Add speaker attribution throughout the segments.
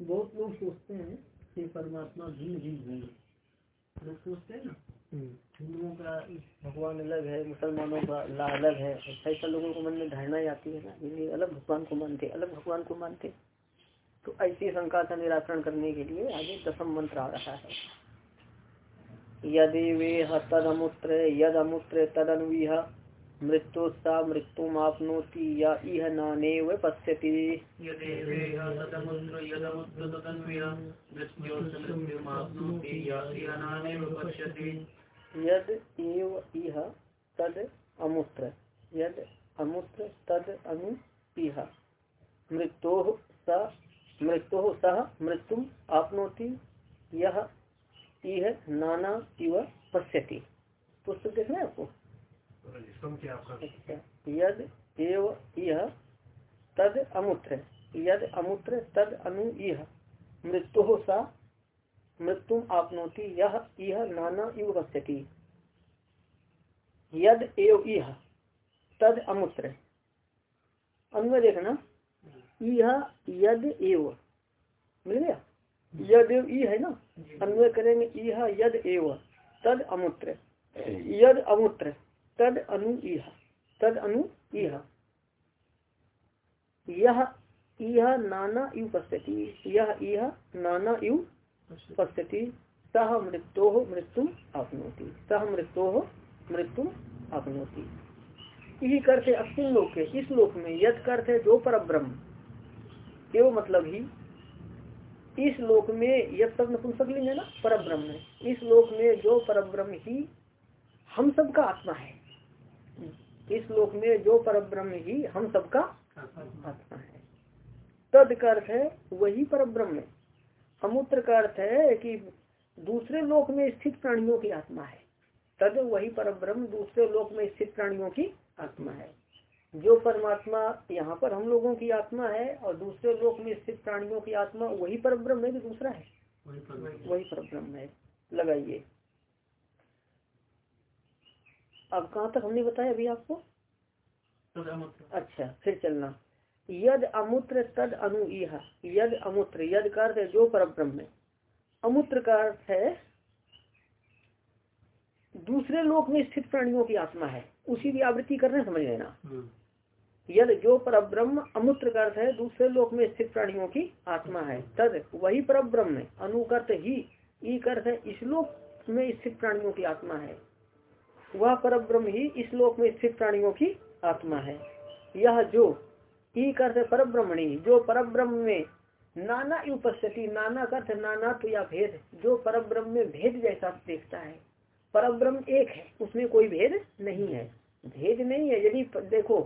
Speaker 1: बहुत लोग सोचते हैं कि परमात्मा भिन्न भिन्न है। लोग सोचते हैं ना हिंदुओं का भगवान अलग है मुसलमानों का अल्लाह अलग है ऐसा लोगों को मन में धारणा आती है ना ये अलग भगवान को मानते अलग भगवान को मानते। तो ऐसी शंका का निराकरण करने के लिए आगे दसम मंत्र आ रहा है। यदि वे तद अमुत्र यद अमुत्र तद मृत्यु सा मृत्यु आपनोति या इह नाने व पश्यति। यद एव इह तद अमुत्र। यद अमुत्र तद अनु इह। मृत्यो स मृत्यु सह मृत्यु आपनोति यह इह नाना इव पश्यति। पुस्तक देखना है आपको? यद एव यह तद अमुत्र यद अमुत्र तद अनु यह मृत्यु सा मृत्यु आपनोति यह यह नाना इव पश्यति यद एव यह तद अमुत्र अन्वय देखना यह यद एव। मिल गया? यद एव ई है ना? अन्वय करेंगे यह यद एव तद अमुत्र यद अमुत्र तद अनु इह, तद अनु इह। यह यह नाना यु पश्यति यह यह नाना यु पश्यति सह मृत्यो मृत्यु आपनोति, सह मृत्यो मृत्यु आपनोति। यही करते अक्षिण लोक के, इस लोक में यद करते जो पर ब्रह्म एवं मतलब ही, इस लोक में यद सब नपुंसक लिंग है ना पर ब्रह्म इस लोक में जो पर ब्रह्म ही हम सबका आत्मा है। इस लोक में जो पर ब्रह्म ही हम सबका आत्मा है। तद का अर्थ है वही पर ब्रह्म अमूत्र का अर्थ है कि दूसरे लोक में स्थित प्राणियों की आत्मा है। तद वही पर ब्रह्म दूसरे लोक में स्थित प्राणियों की आत्मा है। जो परमात्मा यहाँ पर हम लोगों की आत्मा है और दूसरे लोक में स्थित प्राणियों की आत्मा वही पर ब्रह्म है कि दूसरा है। वही पर ब्रह्म है। लगाइए। अब कहाँ तक हमने बताया अभी आपको? अच्छा फिर चलना। यद अमूत्र तद अनु यद अमूत्र यद का अर्थ है जो पर ब्रह्म अमूत्र का अर्थ है दूसरे लोक में स्थित प्राणियों की आत्मा है। उसी की आवृत्ति करने समझ लेना। यद जो पर ब्रह्म अमूत्र का अर्थ है दूसरे लोक में स्थित प्राणियों की आत्मा है। तद वही पर ब्रह्म अनुकर्त ही ई अर्थ है इस लोक में स्थित प्राणियों की आत्मा है। वह पर ब्रह्म ही इस लोक में स्थित प्राणियों की आत्मा है। यह जो ई करते पर ब्रह्मणी जो पर ब्रह्म में नाना उपस्थिति नाना अर्थ नाना तो या भेद जो पर ब्रह्म में भेद जैसा देखता है पर ब्रह्म एक है उसमें कोई भेद नहीं है। भेद नहीं है यदि देखो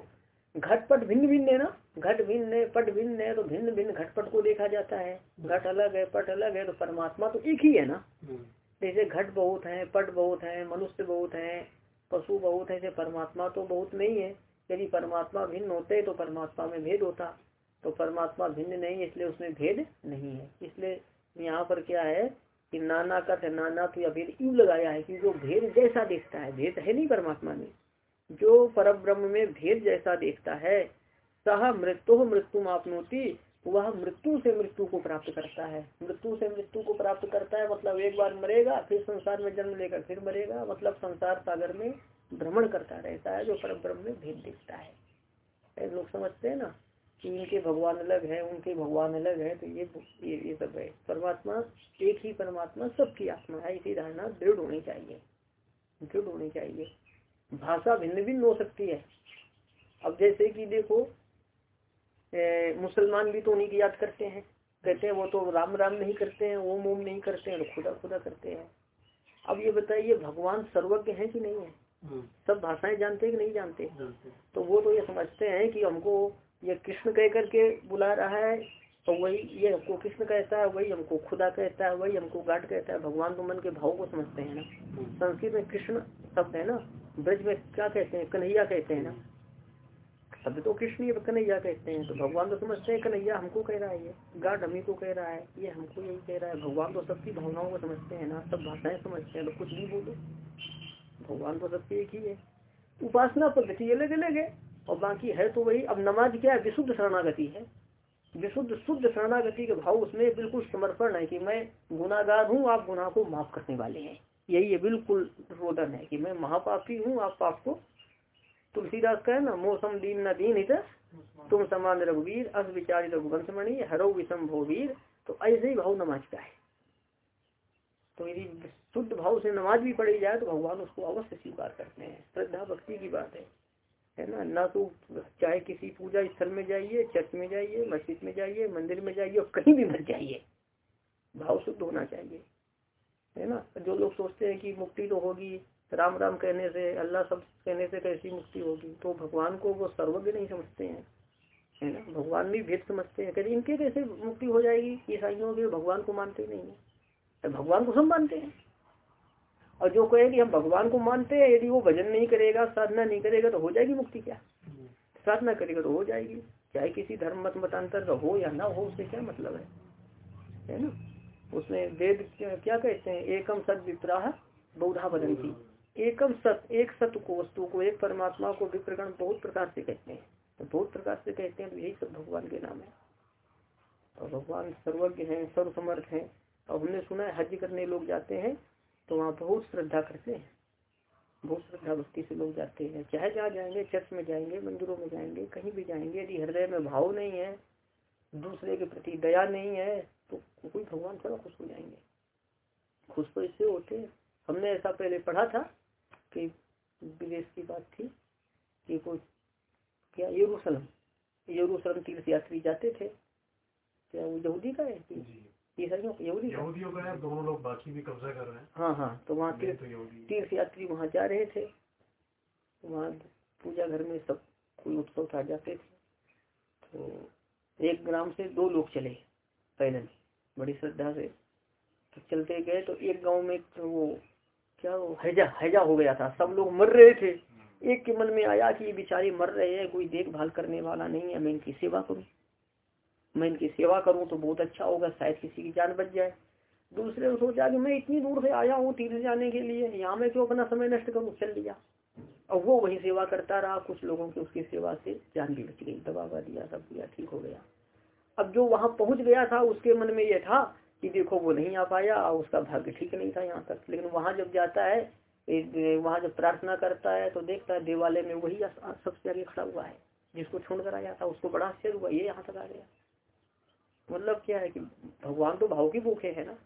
Speaker 1: घटपट भिन्न भिन्न है ना? घट भिन्न है पट भिन्न है तो भिन्न भिन्न घटपट को देखा जाता है। घट अलग है पट अलग है तो परमात्मा तो एक ही है ना? जैसे घट बहुत है, पट बहुत है, मनुष्य बहुत है, पशु बहुत है परमात्मा तो बहुत नहीं है। यदि परमात्मा भिन्न होते तो परमात्मा में भेद होता। तो परमात्मा भिन्न नहीं है इसलिए उसमें भेद नहीं है। इसलिए यहाँ पर क्या है कि नाना का नाना तो या भेद यूँ लगाया है? कि जो भेद जैसा देखता है, भेद है नहीं परमात्मा में। जो पर ब्रह्म में भेद जैसा देखता है, सह मृत्यु मृत्यु आपनोती वह मृत्यु से मृत्यु को प्राप्त करता है। मृत्यु से मृत्यु को प्राप्त करता है मतलब एक बार मरेगा फिर संसार में जन्म लेकर फिर मरेगा मतलब संसार सागर में भ्रमण करता रहता है जो परम ब्रह्म में भेद दिखता है। लोग समझते हैं ना कि इनके भगवान अलग है उनके भगवान अलग है तो ये ये, ये सब है। परमात्मा एक ही परमात्मा सबकी आत्मा है इसी धारणा दृढ़ होनी चाहिए। दृढ़ होनी चाहिए। भाषा भिन्न भिन्न हो सकती है। अब जैसे कि देखो मुसलमान भी तो उन्हीं की याद करते हैं। कहते हैं वो तो राम राम नहीं करते हैं ओम ओम नहीं करते हैं तो खुदा खुदा करते हैं। अब ये बताइए भगवान सर्वज्ञ है कि नहीं है? हम्म। सब भाषाएँ जानते हैं कि नहीं जानते? तो वो तो ये समझते हैं कि हमको ये कृष्ण कह करके बुला रहा है तो वही ये हमको कृष्ण कहता है वही हमको खुदा कहता है वही हमको गाड कहता है। भगवान तो मन के भाव को समझते हैं ना। हम्म। संस्कृत में कृष्ण शब्द है ना? ब्रज में क्या कहते हैं? कन्हैया कहते हैं ना? शब्द तो कृष्ण कन्हैया कहते हैं तो भगवान तो समझते हैं, कन्हैया हमको कह रहा है ये। गाड हमी को कह रहा है, ये हमको यही कह रहा है। भगवान तो सबकी भावनाओं को समझते हैं ना, सब भाषाएँ समझते हैं तो कुछ भी बोलो। भगवान तो सबकी एक ही है। उपासना पद्धति अलग अलग है, और बाकी है तो वही। अब नमाज़ क्या है? विशुद्ध शरणागति है। विशुद्ध, शुद्ध शरणागति के भाव उसमें बिल्कुल समर्पण है कि मैं गुनागार हूँ, आप गुनाह को माफ़ करने वाले हैं। यही है, बिल्कुल रोदन है कि मैं महापापी हूँ, आप पाप को तुलसीदास कहे ना, मौसम दीन न दीन इत तुम समान रघुवीर अस विचारित रघुवंश मणि हरो विषम भोवीर तो ऐसे ही भाव नमाज़ का है। तो यदि शुद्ध भाव से नमाज़ भी पढ़ी जाए तो भगवान उसको अवश्य स्वीकार करते हैं। श्रद्धा भक्ति की बात है। है ना? ना तो चाहे किसी पूजा स्थल में जाइए, चर्च में जाइए, मस्जिद में जाइए, मंदिर में जाइए, और कहीं भी मत जाइए। भाव शुद्ध होना चाहिए। है ना? जो लोग सोचते हैं कि मुक्ति तो होगी राम राम कहने से, अल्लाह सब कहने से कैसी मुक्ति होगी? तो भगवान को वो सर्वज्ञ नहीं समझते हैं। है ना? भगवान भी भेद समझते हैं। कहते इनके कैसे मुक्ति हो जाएगी? ईसाइयों के भगवान को मानते ही नहीं है। तो भगवान को सब मानते हैं। और जो कहे कि हम भगवान को मानते हैं, यदि वो भजन नहीं करेगा, साधना नहीं करेगा तो हो जाएगी मुक्ति क्या? साधना करेगा तो हो जाएगी। चाहे किसी धर्म मत मतांतर का हो या ना हो, उससे क्या मतलब है? है ना? उसमें वेद क्या कहते हैं? एकम सत विप्राह बहुधा बदंती एकम सत, एक सत्य को वस्तु को, एक परमात्मा को विप्रकरण बहुत प्रकार से कहते हैं। तो बहुत प्रकार से कहते हैं तो यही सब भगवान के नाम है। और भगवान सर्वज्ञ है, सर्वसमर्थ है। और हमने सुना है, हज करने लोग जाते हैं तो वहाँ बहुत श्रद्धा करते हैं। बहुत श्रद्धा भक्ति से लोग जाते हैं। चाहे जहाँ जाएँगे, चर्च में जाएँगे, मंदिरों में जाएँगे, कहीं भी जाएँगे, यदि हृदय में भाव नहीं है, दूसरे के प्रति दया नहीं है तो कोई भगवान थोड़ा खुश हो जाएँगे। खुश तो इससे होते हैं। हमने ऐसा पहले पढ़ा था कि विदेश की बात थी कि कोई क्या यरूशलम यरूशलम तीर्थ यात्री जाते थे। क्या वो यहूदी का है?
Speaker 2: यहूदियों का है दोनों लोग बाकी भी कब्जा कर रहे हैं।
Speaker 1: हाँ हाँ तो वहाँ तीर्थ
Speaker 2: तो
Speaker 1: तीर्थ यात्री वहाँ जा रहे थे। वहाँ पूजा घर में सब कोई उत्सव था जाते थे। तो एक ग्राम से दो लोग चले पैदल बड़ी श्रद्धा से। तो चलते गए तो एक गाँव में तो वो क्या हैजा हैजा हो गया था, सब लोग मर रहे थे। एक के मन में आया कि ये बेचारे मर रहे हैं, कोई देखभाल करने वाला नहीं है, मैं इनकी सेवा करूँ। मैं इनकी सेवा करूँ तो बहुत अच्छा होगा, शायद किसी की जान बच जाए। दूसरे ने सोचा कि मैं इतनी दूर से आया हूँ तीर्थ जाने के लिए, यहाँ में क्यों अपना समय नष्ट करूँ? चल लिया और वो वही सेवा करता रहा, कुछ लोगों की उसकी सेवा से जान भी बच गई दवा दिया, सब दिया, ठीक हो गया। अब जो वहाँ पहुँच गया था, उसके मन में यह था कि देखो वो नहीं आ पाया, उसका भाग्य ठीक नहीं था यहाँ तक। लेकिन वहाँ जब जाता है वहाँ जब प्रार्थना करता है तो देखता है देवालय में वही सबसे आगे खड़ा हुआ है, जिसको छोड़ कर आया था, उसको बड़ा आश्चर्य हुआ, ये यहाँ तक आ गया। मतलब क्या है कि भगवान तो भाव की भूखे है ना?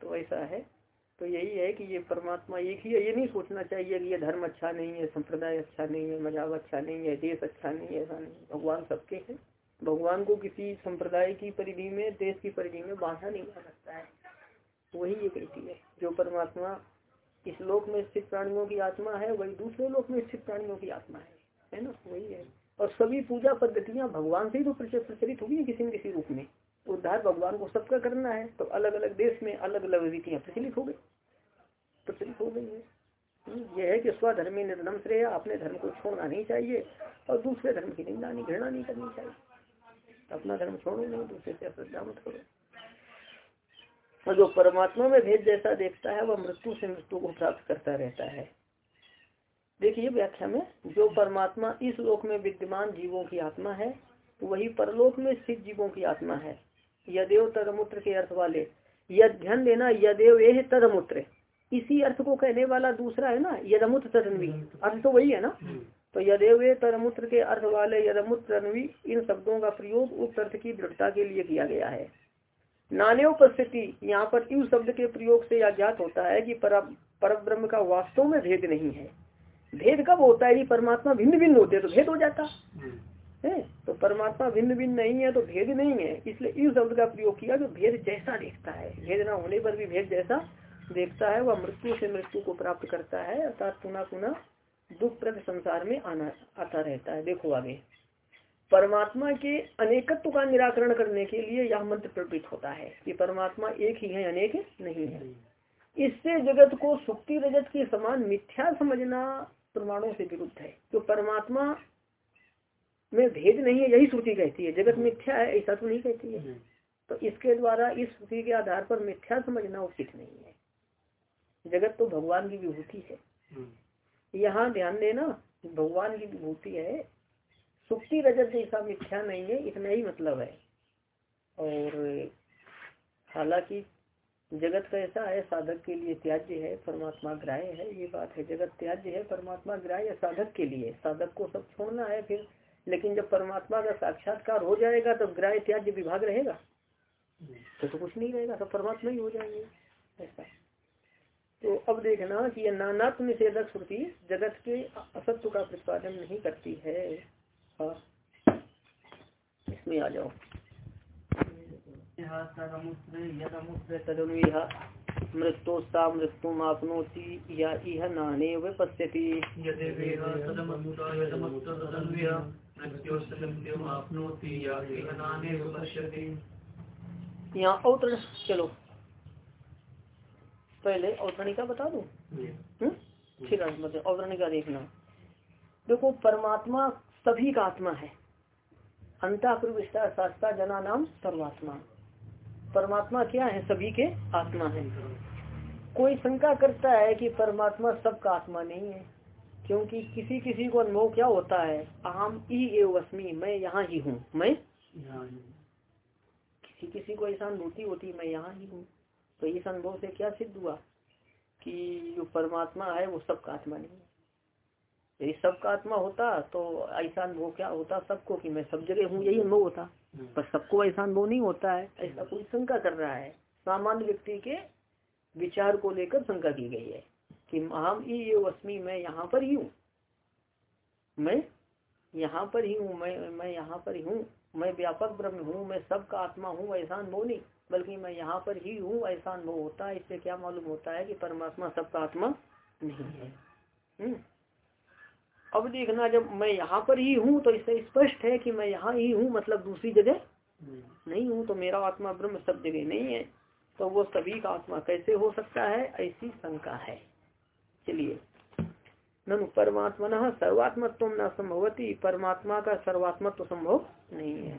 Speaker 1: तो ऐसा है। तो यही है कि ये परमात्मा एक ही है, ये नहीं सोचना चाहिए कि ये धर्म अच्छा नहीं है, संप्रदाय अच्छा नहीं है, मज़ाक अच्छा नहीं है, देश अच्छा नहीं है, ऐसा नहीं भगवान सबके हैं। भगवान को किसी संप्रदाय की परिधि में देश की परिधि में बांधा नहीं जा सकता है। वही ये कहती है जो परमात्मा इस लोक में स्थित प्राणियों की आत्मा है वही दूसरे लोक में स्थित प्राणियों की आत्मा है। है ना? वही है। और सभी पूजा पद्धतियाँ भगवान से ही तो प्रचलित होगी किसी न किसी रूप में। उद्धार भगवान को सबका करना है तो अलग अलग देश में अलग अलग रीतियाँ प्रचलित हो गई। प्रचलित हो गई है। हम्म, यह है कि स्वधर्म निर्धम श्रेय अपने धर्म को छोड़ना नहीं चाहिए और दूसरे धर्म की निंदा नहीं घृणा नहीं करनी चाहिए। अपना धर्म छोड़ो, नहीं दूसरे से अश्रद्धा मत करो और जो परमात्मा में भेद जैसा देखता है, वह मृत्यु से मृत्यु को प्राप्त करता रहता है। देखिए व्याख्या में, जो परमात्मा इस लोक में विद्यमान जीवों की आत्मा है, वही परलोक में स्थित जीवों की आत्मा है। यदेव तदमुत्र के अर्थ वाले, यद ध्यान देना यदेव ये तदमुत्र। इसी अर्थ को कहने वाला दूसरा है ना, यदमुत्र तदन्वी। अर्थ तो वही है ना। तो यदेव तरमुत्र के अर्थ वाले यदमुत्र इन शब्दों का प्रयोग उस अर्थ की दृढ़ता के लिए किया गया है। नान्य उपस्थिति यहाँ पर इस शब्द के प्रयोग से यह ज्ञात होता है कि पर ब्रह्म का वास्तव में भेद नहीं है। भेद कब होता है परमात्मा भिन्न भिन्न होते तो भेद हो जाता। हम्म। है? तो परमात्मा भिन्न भिन्न नहीं है तो भेद नहीं है। इसलिए इस शब्द का प्रयोग किया जो भेद जैसा देखता है। भेद ना होने पर भी भेद जैसा देखता है वह मृत्यु से मृत्यु को प्राप्त करता है अर्थात पुनः पुनः दुख प्रद संसार में आना आता रहता है। देखो आगे। परमात्मा के अनेकत्व का निराकरण करने के लिए यह मंत्र प्रवृत्त होता है कि परमात्मा एक ही है अनेक नहीं है। इससे जगत को सुक्ति रजत के समान मिथ्या समझना प्रमाणों से विरुद्ध है। तो परमात्मा में भेद नहीं है यही श्रुति कहती है। जगत मिथ्या है ऐसा तो नहीं कहती है। तो इसके द्वारा इस श्रुति के आधार पर मिथ्या समझना उचित नहीं है। जगत तो भगवान की विभूति है। हम्म। यहाँ ध्यान देना भगवान की विभूति है सुक्ति रजत जैसा मिथ्या नहीं है इतना ही मतलब है। और हालाँकि जगत कैसा है साधक के लिए त्याज्य है परमात्मा ग्राह्य है ये बात है। जगत त्याज्य है परमात्मा ग्राह्य साधक के लिए। साधक को सब छोड़ना है फिर लेकिन जब परमात्मा का साक्षात्कार हो जाएगा तो ग्राह्य त्याज्य विभाग रहेगा। तो तो कुछ नहीं रहेगा तो परमात्मा ही हो जाएँगे। ऐसा तो अब देखना कि यह नानात्म निषेधक श्रुति जगत के असत्व का प्रतिपादन नहीं करती है। हाँ। इसमें आ जाओ। मृत्योस्ता मृत्यु आपनोति या इह नाने व पश्यति। यहाँ अवतरण चलो। पहले अवतरणिका बता दू? हम्म? ठीक है मतलब अवतरणिका देखना। देखो परमात्मा सभी का आत्मा है। अंता प्रविष्टा शास्त्रा जना नाम सर्वात्मा। परमात्मा क्या है? सभी के आत्मा है। कोई शंका करता है कि परमात्मा सबका आत्मा नहीं है क्योंकि किसी किसी को अनुभव क्या होता है? अहम ई एवस्मी मैं यहाँ ही हूँ। मैं? किसी किसी को ऐसा अनुभूति होती मैं यहाँ ही हूँ। तो इस अनुभव से क्या सिद्ध हुआ? कि जो परमात्मा है वो सबका आत्मा नहीं है। यदि सबका आत्मा होता तो ऐसा अनुभव क्या होता सबको कि मैं सब जगह हूँ यही अनुभव होता। पर सबको ऐसा अनुभव नहीं होता है ऐसा कोई शंका कर रहा है। सामान्य व्यक्ति के विचार को लेकर शंका की गई है कि हम ये वस्मी मैं यहाँ पर ही हूँ। मैं यहाँ पर ही हूँ मैं मैं यहाँ पर ही हूँ। मैं व्यापक ब्रह्म हूँ मैं सबका आत्मा हूँ ऐसा अनुभव नहीं। बल्कि मैं यहाँ पर ही हूँ, ऐसा अनुभव होता है, इससे क्या मालूम होता है कि परमात्मा सबका आत्मा नहीं है। हम्म। अब देखना, जब मैं यहाँ पर ही हूँ तो इससे स्पष्ट है कि मैं यहाँ ही हूँ मतलब दूसरी जगह नहीं हूँ तो मेरा आत्मा ब्रह्म सब जगह नहीं है। तो वो सभी का आत्मा कैसे हो सकता है? ऐसी शंका है। चलिए। ननु परमात्मा न सर्वात्मत्व न संभवती, परमात्मा का सर्वात्मत्व संभव नहीं है।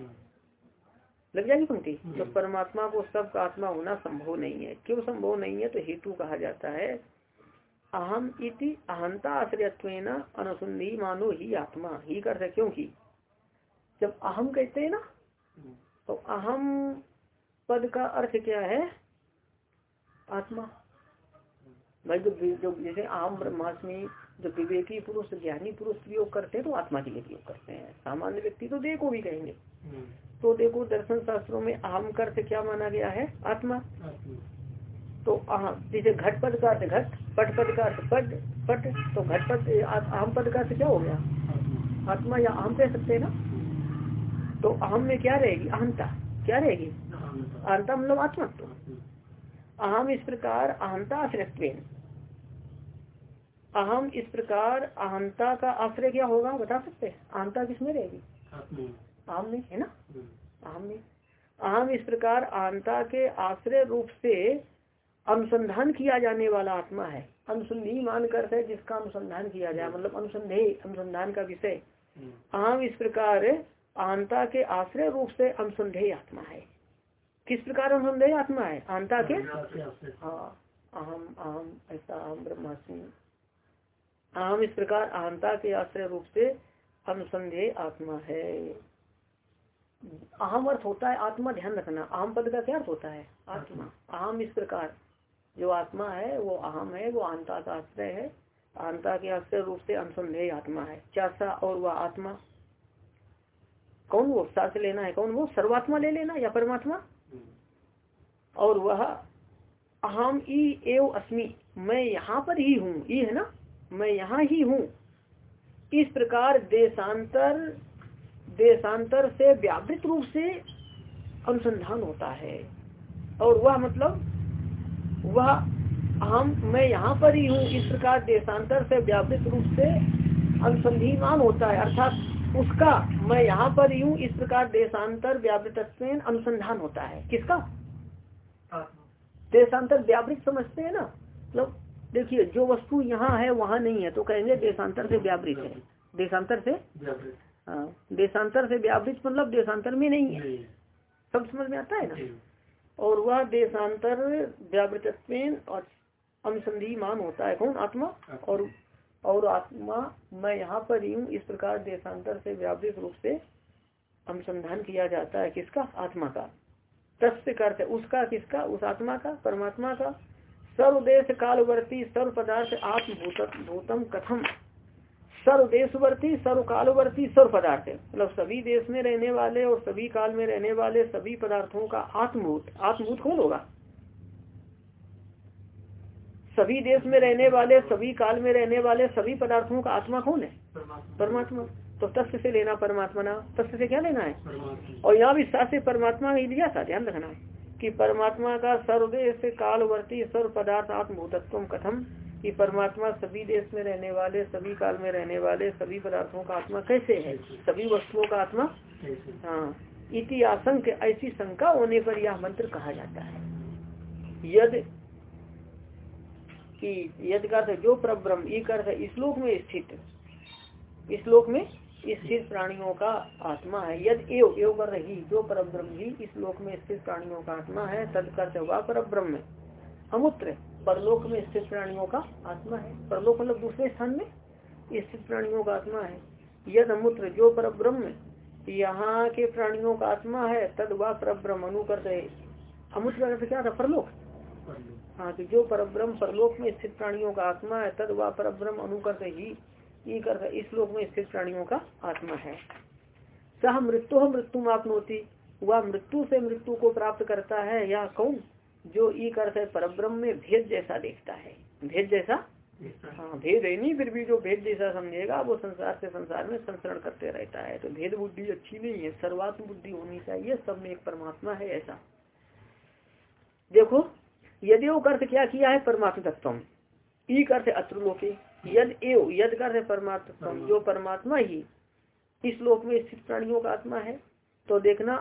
Speaker 1: लग जाएगी पंक्ति? तो परमात्मा को सबका आत्मा होना संभव नहीं है। क्यों संभव नहीं है? तो हेतु कहा जाता है अहम इति अहंता आश्रयत्व अनुसंधि मानो ही आत्मा। ही कर सकते क्योंकि जब अहम कहते हैं ना तो अहम पद का अर्थ क्या है? आत्मा। भाई जो जो जैसे अहम ब्रह्मास्मि जो विवेकी पुरुष ज्ञानी पुरुष प्रयोग करते हैं तो आत्मा के लिए प्रयोग करते हैं। सामान्य व्यक्ति तो देखो भी कहेंगे। तो देखो दर्शन शास्त्रों में अहम कर से क्या माना गया है? आत्मा। तो जैसे घट पद का अर्थ घट पट पद का अर्थ पट पट तो घट पद अहम पद का अर्थ क्या हो गया? आत्मा। या अहम कह सकते हैं ना? तो अहम में क्या रहेगी? अहंता। क्या रहेगी? अहंता। मतलब आत्मा। तो अहम इस प्रकार अहंता आश्रय अहम इस प्रकार अहंता का आश्रय क्या होगा? बता सकते हैं। अहंता किसमें रहेगी? अहम में है ना? आम में अहम इस प्रकार आंता के आश्रय रूप से अनुसंधान किया जाने वाला आत्मा है। अनुसंधि मान कर है जिसका अनुसंधान किया जाए मतलब अनुसंधे अनुसंधान का विषय। अहम इस प्रकार आंता के आश्रय रूप से अनुसंधेय आत्मा है। किस प्रकार अनुसंधेय आत्मा है? आंता के? हाँ अहम अहम ऐसा अहम ब्रह्मास्मि। अहम इस प्रकार आंता के आश्रय रूप से अनुसंधेय आत्मा है। अहम अर्थ होता है आत्मा ध्यान रखना। अहम पद का क्या अर्थ होता है? आत्मा। अहम इस प्रकार। जो आत्मा है वो अहम है वो अहंता का आश्रय है। अहंता के आश्रय रूप से अनुसंधेय आत्मा है। चाषा और वह आत्मा। कौन वो शास्त्र लेना है? कौन वो सर्वात्मा ले लेना या परमात्मा? और वह अहम ई एव अस्मि। मैं यहाँ पर ही हूँ। ये है ना? मैं यहाँ ही हूँ। इस प्रकार देशांतर देशांतर से व्यावृत रूप से अनुसंधान होता है। और वह मतलब वह हम, मैं यहाँ पर ही हूँ, इस प्रकार देशांतर से व्यावृत रूप से अनुसंधिमान होता है। अर्थात उसका, मैं यहाँ पर ही हूँ, इस प्रकार देशांतर व्यावृत अनुसंधान होता है। किसका? देशांतर व्यावृत समझते हैं ना? मतलब देखिए, जो वस्तु यहाँ है, वहाँ नहीं है तो कहेंगे देशांतर से व्यावृत है। देशांतर से हाँ देशांतर से व्यावृत मतलब देशांतर में नहीं है। सब समझ में आता है ना? और वह देशांतर व्यावृत और अनुसंधि मान होता है। कौन? आत्मा और और आत्मा मैं यहाँ पर ही हूँ। इस प्रकार देशांतर से व्यावृत रूप से अनुसंधान किया जाता है किसका? आत्मा का। तस्य अर्थ उसका किसका? उस आत्मा का परमात्मा का। सर्वदेश कालवर्ती सर्व पदार्थ आत्मभूत भूतम कथम। सर्वदेशवर्ती सर्व कालवर्ती सर्व पदार्थ मतलब सभी देश में रहने वाले और सभी काल में रहने वाले सभी पदार्थों का आत्मभूत आत्मभूत कौन होगा? सभी देश में रहने वाले सभी काल में रहने वाले सभी पदार्थों का आत्मा कौन है? परमात्मा। तो तस्व से लेना परमात्मा ना तस्व से क्या लेना है? और यहाँ भी से परमात्मा ही लिया था ध्यान रखना कि परमात्मा का सर्वदेश कालवर्ती सर्व पदार्थ आत्मभूतत्व कथम कि परमात्मा सभी देश में रहने वाले सभी काल में रहने वाले सभी पदार्थों का आत्मा कैसे है? सभी वस्तुओं का आत्मा हाँ। इति आशंक ऐसी शंका होने पर यह मंत्र कहा जाता है। यद कि यद का जो परब्रह्म ये अर्थ इस लोक में स्थित। इस लोक में स्थित प्राणियों का आत्मा है। यद एव एव कर रही जो पर ब्रह्म ही इस लोक में स्थित प्राणियों का आत्मा है तद कर हुआ पर ब्रह्म अमुत्र परलोक में स्थित प्राणियों का आत्मा है। परलोक मतलब दूसरे स्थान में स्थित प्राणियों का आत्मा है। यद अमुत्र जो पर ब्रह्म यहाँ के प्राणियों का आत्मा है तद वह पर ब्रह्म अनु कर रहे अमुत्र क्या था? परलोक? हाँ तो जो पर ब्रह्म परलोक में स्थित प्राणियों का आत्मा है तद वह पर ब्रह्म अनु कर ही ये कर इस लोक में स्थित प्राणियों का आत्मा है। सह मृत्यु मृत्यु मापनोती वह मृत्यु से मृत्यु को प्राप्त करता है। या कौन? जो ई अर्थ है पर ब्रह्म में भेद जैसा देखता है। भेद जैसा? हाँ भेद है नहीं फिर भी जो भेद जैसा समझेगा वो संसार से संसार में संसरण करते रहता है। तो भेद बुद्धि अच्छी नहीं है सर्वात्म बुद्धि होनी चाहिए सब में एक परमात्मा है ऐसा। देखो यदि वो अर्थ क्या किया है परमात्म तत्व ई अर्थ अत्रुलोके यद एव यद कर परमात्मा जो परमात्मा ही। इस लोक में स्थित प्राणियों का आत्मा है। तो देखना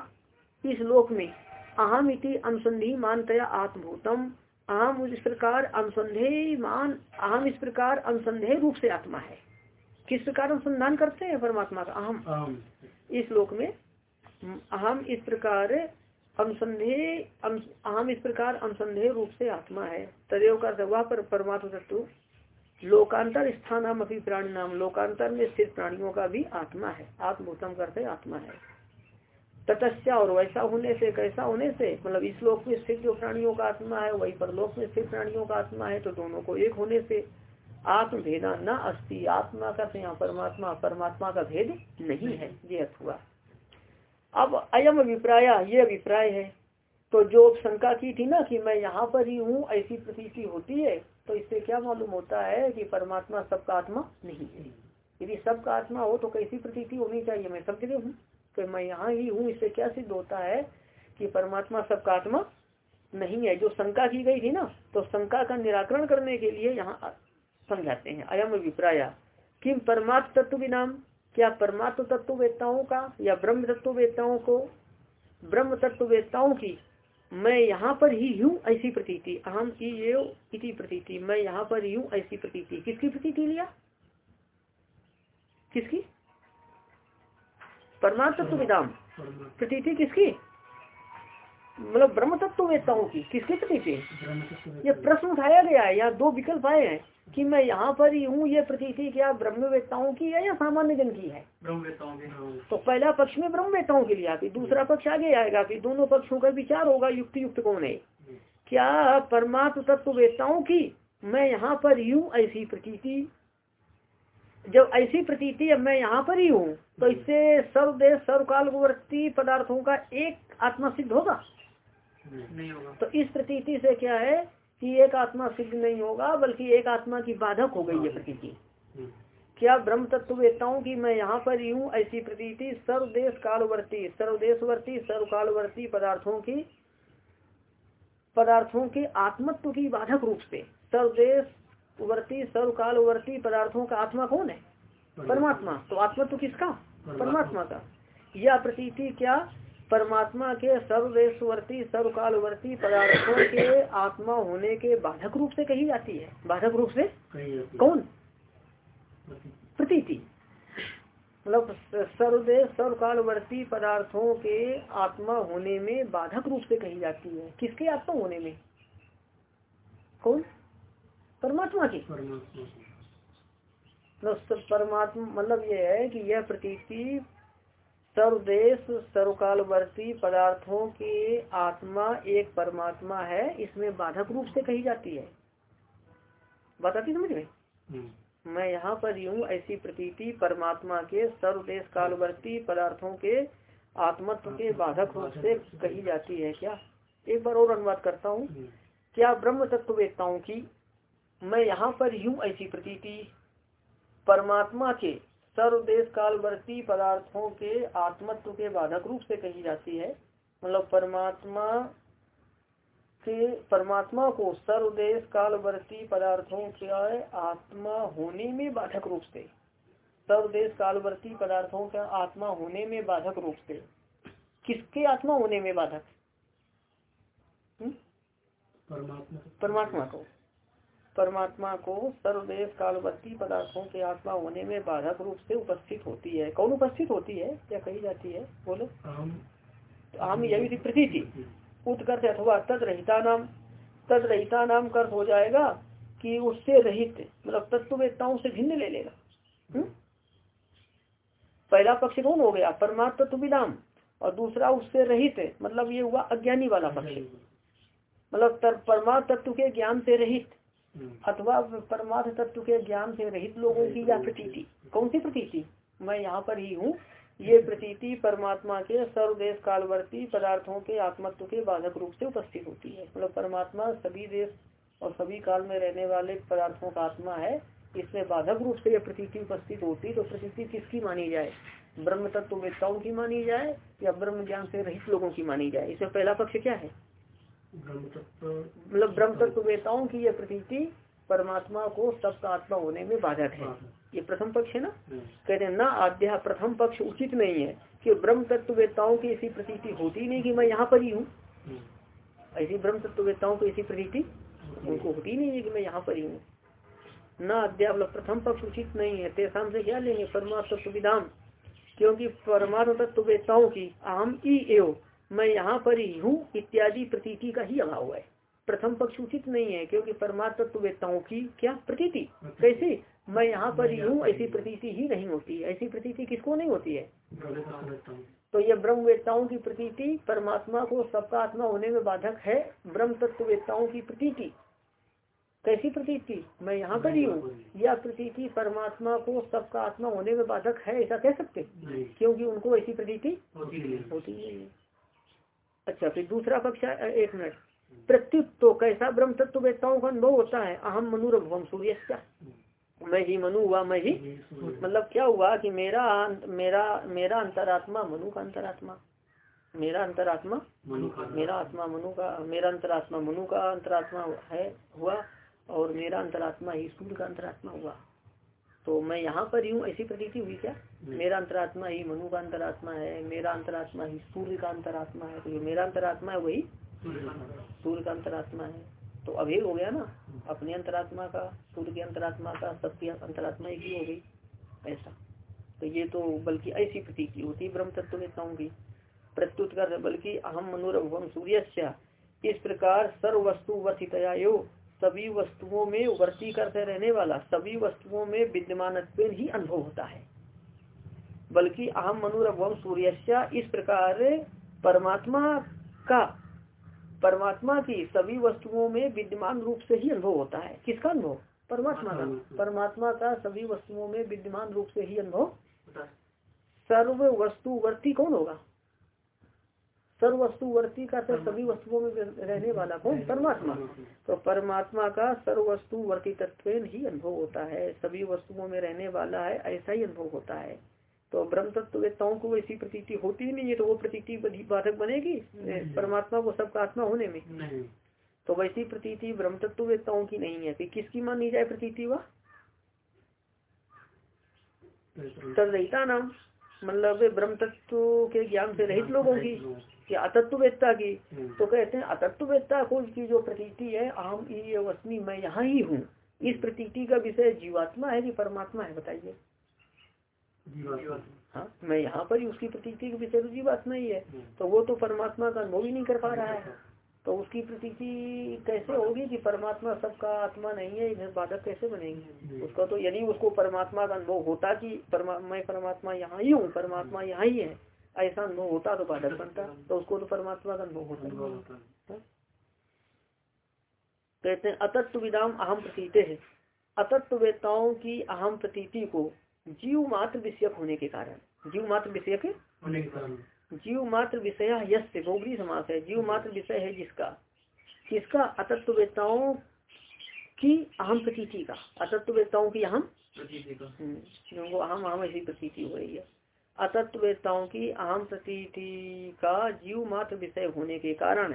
Speaker 1: इस लोक में अहम इति अनुसंधि मानतया आत्मभूतम। अहम इस प्रकार अनुसंधे मान अहम इस प्रकार अनुसंधे रूप से आत्मा है। किस प्रकार अनुसंधान करते हैं परमात्मा का? अहम इस लोक में अहम इस प्रकार अनुसंधे अहम इस प्रकार अनुसंधेय रूप से आत्मा है। तदेव का वह पर परमात्मा तत्व लोकांतर स्थान हम अभी प्राणी नाम लोकांतर में स्थित प्राणियों का भी आत्मा है। आत्मोत्तम करते आत्मा है। तटस्या और वैसा होने से, कैसा होने से मतलब इस लोक में स्थित जो प्राणियों का आत्मा है, वही परलोक में स्थित प्राणियों का आत्मा है तो दोनों को एक होने से आत्म भेदा न अस्थि आत्मा का यहाँ परमात्मा परमात्मा का भेद नहीं है, ये अर्थ हुआ। अब अयम अभिप्राय, ये अभिप्राय है। तो जो शंका की थी ना कि मैं यहाँ पर ही हूँ, ऐसी प्रतीति होती है तो इससे क्या मालूम होता है कि परमात्मा सबका आत्मा नहीं है। यदि सबका आत्मा हो तो कैसी प्रतीति होनी चाहिए? मैं सब जगह हूँ। तो मैं यहाँ ही हूँ इससे क्या सिद्ध होता है कि परमात्मा सबका आत्मा नहीं है? जो शंका की गई थी ना तो शंका का निराकरण करने के लिए यहाँ समझाते हैं। अयम अभिप्राय, किम परमात्म तत्व नाम? क्या परमात्म तत्व वेताओं का या ब्रह्म तत्व वेताओं को? ब्रह्म तत्व वेताओं की, मैं यहाँ पर ही हूँ ऐसी प्रतीति। अहम इति प्रतीति। मैं यहाँ पर ही हूँ ऐसी प्रतीति। किसकी प्रतीति लिया? किसकी? परमात्म तत्व विदाम प्रतीति किसकी? मतलब ब्रह्म तत्व वेताओं की किसकी प्रतीति? ये प्रश्न उठाया गया है यहाँ दो विकल्प आए हैं कि मैं यहाँ पर ही हूँ ये प्रतीति क्या ब्रह्म वेताओं की है या सामान्य जन की है? हाँ। तो पहला पक्ष में ब्रह्म वेताओं के लिए आती दूसरा पक्ष आगे आएगा फिर दोनों पक्षों का विचार होगा युक्त युक्त कौन है? क्या परमात्म तत्व वेताओं की मैं यहाँ पर ही हूँ ऐसी प्रतीति? जब ऐसी प्रतीति अब मैं यहाँ पर ही हूँ तो इससे सर्व सर्वदेश सर्वकालवर्ती पदार्थों का एक आत्मा सिद्ध होगा। नहीं होगा। तो इस प्रतीति से क्या है कि एक आत्मा सिद्ध नहीं होगा बल्कि एक आत्मा की बाधक हो गई ये प्रतीति। क्या ब्रह्म तत्ववेताओं की मैं यहाँ पर हूँ ऐसी प्रतीति सर्वदेश कालवर्ती सर्वदेशवर्ती सर्वकालवर्ती पदार्थों की पदार्थों के आत्मत्व की बाधक रूप से। सर्वदेश वर्ती सर्वकालवर्ती पदार्थों का आत्मा कौन है? परमात्मा। तो आत्मत्व किसका? परमात्मा। का। यह प्रतीति क्या? परमात्मा के सर्वदेशवर्ती सर्वकालवर्ती पदार्थों के आत्मा होने के बाधक रूप से कही जाती है। बाधक रूप से कौन? प्रतीति। मतलब सर्वदेश सर्वकालवर्ती पदार्थों के आत्मा होने में बाधक रूप से कही जाती है। किसके आत्मा होने में? कौन? परमात्मा की। परमात्मा मतलब ये है कि यह प्रतीति सर्वदेश सर्वकालवर्ती पदार्थों की आत्मा एक परमात्मा है इसमें बाधक रूप से कही जाती है बताती समझ में हम्म। मैं यहाँ पर यूँ ऐसी प्रतीति परमात्मा के सर्वदेश कालवर्ती पदार्थों के आत्मत्व के बाधक रूप से कही जाती है क्या एक बार और अनुवाद करता हूँ हम्म। क्या ब्रह्म तत्ववेत्ताओं की मैं यहाँ पर यूँ ऐसी प्रतीति परमात्मा के सर्वदेश कालवर्ती पदार्थों के आत्मत्व के बाधक रूप से कही जाती है। मतलब परमात्मा के परमात्मा को सर्वदेश कालवर्ती पदार्थों के आत्मा होने में बाधक रूप से सर्वदेश कालवर्ती पदार्थों का आत्मा होने में बाधक रूप से किसके आत्मा होने में बाधक? हम्म? परमात्मा। परमात्मा को। परमात्मा को सर्वदेश कालवर्ती पदार्थों के आत्मा होने में बाधक रूप से उपस्थित होती है। कौन उपस्थित होती है? क्या कही जाती है? बोलो। आम। यही प्रती उत्कर्ष अथवा तद रहता नाम तद रहता नाम कर्थ हो जाएगा कि उससे रहित मतलब तत्ववेत्ताओं से भिन्न ले लेगा। हुँ? पहला पक्ष कौन हो गया परमात्म विदाम और दूसरा उससे रहित मतलब ये हुआ अज्ञानी वाला पक्ष। मतलब परमात्म तत्व के ज्ञान से रहित। अथवा परमात्म तत्व के ज्ञान से रहित लोगों की या प्रतीति। कौन सी प्रतीति? मैं यहाँ पर ही हूँ। ये प्रतीति परमात्मा के सर्वदेश कालवर्ती पदार्थों के आत्मत्व के बाधक रूप से उपस्थित होती है। मतलब परमात्मा सभी देश और सभी काल में रहने वाले पदार्थों का आत्मा है। इसमें बाधक रूप से यह प्रतीति उपस्थित होती तो प्रतीति किसकी मानी जाए? ब्रह्म तत्व वेताओं की मानी जाए या ब्रह्म ज्ञान से रहित लोगों की मानी जाए? इसमें पहला पक्ष क्या है? मतलब ब्रह्म तत्व वेताओं की यह प्रतीति परमात्मा को सबका आत्मा होने में बाधक है। ये प्रथम पक्ष है ना? हम्म। कहते हैं ना आद्या प्रथम पक्ष उचित नहीं है कि ब्रह्म तत्ववेताओं की ऐसी प्रतीति होती नहीं कि मैं यहाँ पर ही हूँ। हम्म। ऐसी ब्रह्म तत्ववेताओं की ऐसी प्रतीति उनको होती नहीं है कि मैं यहाँ पर ही हूँ। न अध्याप प्रथम पक्ष उचित नहीं है। तेसाम से क्या लेंगे? परमात्म तत्व विधान क्योंकि परमात्म तत्ववेताओं की आम ई एव मैं यहाँ पर ही हूँ इत्यादि प्रतीति का ही अभाव है। प्रथम पक्ष उचित नहीं है क्योंकि परमात्म तत्ववेताओं की क्या प्रतीति? कैसे? मैं यहाँ पर ही हूँ ऐसी प्रतीति ही नहीं होती है। ऐसी प्रतीति किसको नहीं होती है? तो ये ब्रह्मवेत्ताओं की प्रतीति परमात्मा को सबका आत्मा होने में बाधक है ब्रह्म तत्ववेत्ताओं की प्रतीति। कैसी प्रतीति? मैं यहाँ पर ही हूँ। यह प्रतीति परमात्मा को सबका आत्मा होने में बाधक है ऐसा कह सकते क्योंकि उनको ऐसी प्रतीति होती है। अच्छा फिर दूसरा पक्ष एक मिनट। प्रत्युत तो कैसा ब्रह्म तत्ववेत्ताओं का अनुभव होता है? अहम मनुरभवम सूर्य मैं ही मनु हुआ मैं ही मतलब क्या हुआ कि मेरा मेरा मेरा अंतरात्मा मनु का अंतरात्मा। मेरा अंतरात्मा मेरा आत्मा मनु का मेरा अंतरात्मा मनु का अंतरात्मा है हुआ और मेरा अंतरात्मा ही सूर्य का अंतरात्मा हुआ। तो मैं यहाँ पर हूँ ऐसी प्रतीति हुई क्या? मेरा अंतरात्मा ही मनु का अंतरात्मा है मेरा अंतरात्मा ही सूर्य का अंतरात्मा है तो जो मेरा अंतरात्मा है वही? सूर्य का अंतरात्मा है। तो अभेद हो गया ना? अपने अंतरात्मा का सूर्य के अंतरात्मा का सबकी अंतरात्मा एक ही हो गई। ऐसा। तो ये तो बल्कि ऐसी प्रतीति होती ब्रह्म तत्व वेताओं की प्रत्युत कर बल्कि अहम मनोरभम सूर्य इस प्रकार सर्व वस्तु वर्तितया यो। सभी वस्तुओं में वर्ती करते रहने वाला सभी वस्तुओं में विद्यमान ही अनुभव होता है। बल्कि अहम मनोरभम सूर्य इस प्रकार परमात्मा का परमात्मा की सभी वस्तुओं में विद्यमान रूप से ही अनुभव होता है। किसका अनुभव? परमात्मा का। परमात्मा का। सभी वस्तुओं में विद्यमान रूप से ही अनुभव सर्व वस्तुवर्ती कौन होगा? सर्व वस्तुवर्ती का सर सभी वस्तुओं में रहने वाला कौन? परमात्मा। तो परमात्मा का सर्व वस्तुवर्ती तत्व ही अनुभव होता है। सभी वस्तुओं में रहने वाला है ऐसा ही अनुभव होता है। तो ब्रह्म तत्ववेत्ताओं को वैसी प्रतीति होती ही नहीं है तो वो प्रतीति बाधक बनेगी? परमात्मा को सबका आत्मा होने में। तो वैसी प्रतीति ब्रह्म तत्ववेत्ताओं की नहीं है। फिर किसकी मानी जाए प्रतीति वह? तदरहिता नाम। मतलब ब्रह्म तत्व के ज्ञान से रहित लोगों की। या अतत्ववेत्ता की। तो कहते हैं अतत्ववेत्ता को की जो प्रतीति है आम वस्मी मैं यहाँ ही हूँ। इस प्रतीति का विषय जीवात्मा है कि परमात्मा है बताइए। हाँ मैं यहाँ पर ही उसकी प्रतीति के विषय तो जीवात्मा ही है। हम्म। तो वो तो परमात्मा का अनुभव ही नहीं कर पा रहा है। तो उसकी प्रतीति कैसे होगी कि परमात्मा सबका आत्मा नहीं है इधर बाधक कैसे बनेगी? उसका तो यदि उसको परमात्मा का अनुभव होता कि परमा, मैं परमात्मा यहाँ ही हूँ परमात्मा यहाँ ही है ऐसा अनुभव होता तो बाधक बनता तो उसको तो परमात्मा का अनुभव होता हाँ? कहते हैं अतत्व विदाम अहम प्रतीत है। अतत्व वेताओं की अहम प्रतीति को जीव मात्र विषयक होने के कारण जीव मात्र विषयक के जीव मात्र विषय यश गोबरी समास है जीव मात्र विषय है जिसका? किसका? अतत्ववेताओं की अहम प्रतीति का। अतत्ववेताओं की अहम हम्म, जो अहम अहम ऐसी प्रतीति हो रही है। अतत्ववेताओं की अहम प्रतीति का जीव मात्र विषय होने के कारण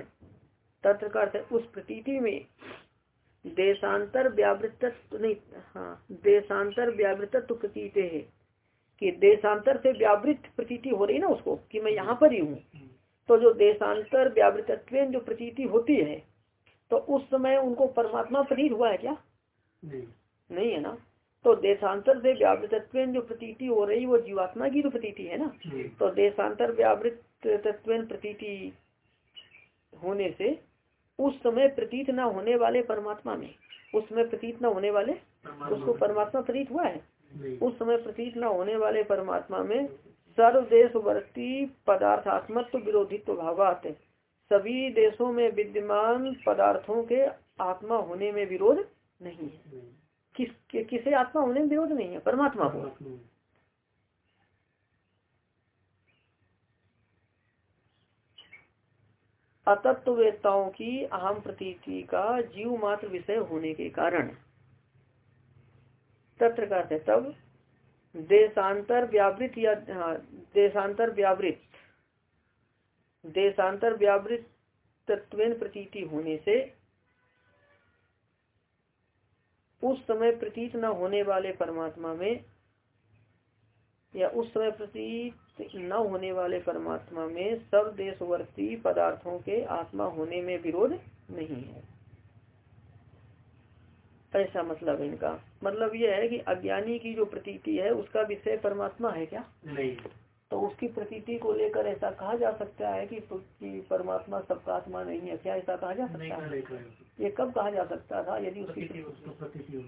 Speaker 1: तत्र का उस प्रतीति में देशांतर व्यावृत नहीं हाँ देशांतर व्यावृतत्व प्रतीत है कि देशांतर से व्यावृत प्रतीति हो रही ना उसको कि मैं यहाँ पर ही हूँ। तो जो देशांतर व्यावृत जो प्रतीति होती है तो उस समय उनको परमात्मा प्रतीत हुआ है क्या? नहीं, नहीं है ना? तो देशांतर से व्यावृत जो प्रतीति हो रही वो जीवात्मा की तो प्रतीति है ना? तो देशांतर व्यावृत तत्व प्रतीति होने से उस समय प्रतीत न होने वाले परमात्मा में उस समय प्रतीत न होने वाले उसको परमात्मा प्रतीत हुआ है? उस समय प्रतीत न होने वाले परमात्मा में सर्व सर्वदेशवर्ती पदार्थात्मत्व विरोधित्व भावात सभी देशों में विद्यमान पदार्थों के आत्मा होने में विरोध नहीं है। किस किसे आत्मा होने में विरोध नहीं है परमात्मा को। अतत्ववेत्ताओं की अहम प्रतीति का जीव मात्र विषय होने के कारण। तत्र का तब देशांतर व्यावृत या हाँ, देशांतर व्यावृत। देशांतर व्यावृत तत्व प्रतीति होने से उस समय प्रतीत न होने वाले परमात्मा में, या उस समय प्रतीत न होने वाले परमात्मा में सब देशवर्ती पदार्थों के आत्मा होने में विरोध नहीं है। ऐसा मतलब इनका। मतलब यह है कि अज्ञानी की जो प्रतीति है, उसका विषय परमात्मा है क्या? नहीं। तो उसकी प्रतीति को लेकर ऐसा कहा जा सकता है कि, कि परमात्मा सबका आत्मा नहीं है। क्या ऐसा कहा जा सकता है? ये कब कहा जा सकता था? यदि उसकी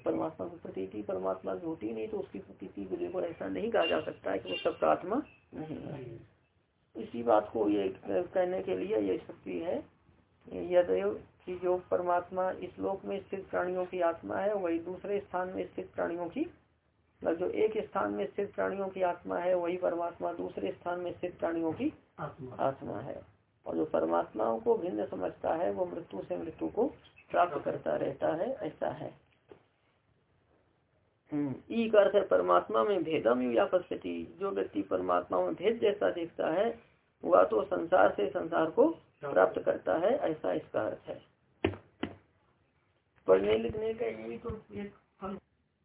Speaker 1: परमात्मा की प्रतीति परमात्मा की होती नहीं तो उसकी प्रतीति को लेकर ऐसा नहीं कहा जा सकता है कि वो सबका आत्मा नहीं है। इसी बात को ये कहने के लिए ये शक्ति है यदव की जो परमात्मा इस लोक में स्थित प्राणियों की आत्मा है वही दूसरे स्थान में स्थित प्राणियों की मतलब जो एक स्थान में स्थित प्राणियों की आत्मा है वही परमात्मा दूसरे स्थान में स्थित प्राणियों की आत्मा। है। और जो परमात्माओं को भिन्न समझता है वो मृत्यु से मृत्यु को प्राप्त करता रहता है ऐसा है। हम्म, ई का अर्थ है परमात्मा में भेदम व्यापस्थिति जो व्यक्ति परमात्मा में भेद जैसा देखता है वह तो संसार से संसार को प्राप्त करता है ऐसा इसका अर्थ है। पढ़ने लिखने का यही तो एक